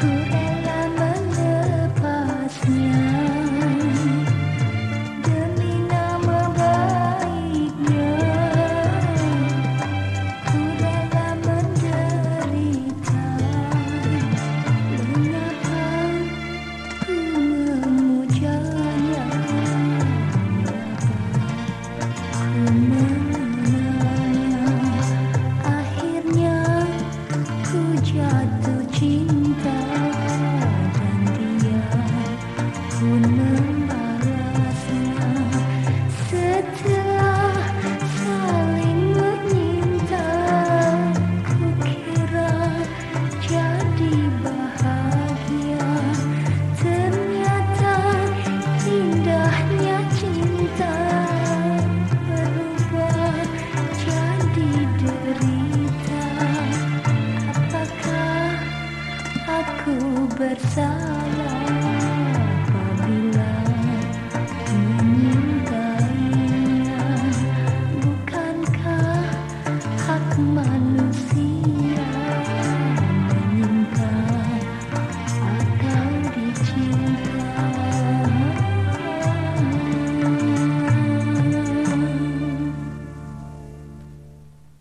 Kurang teman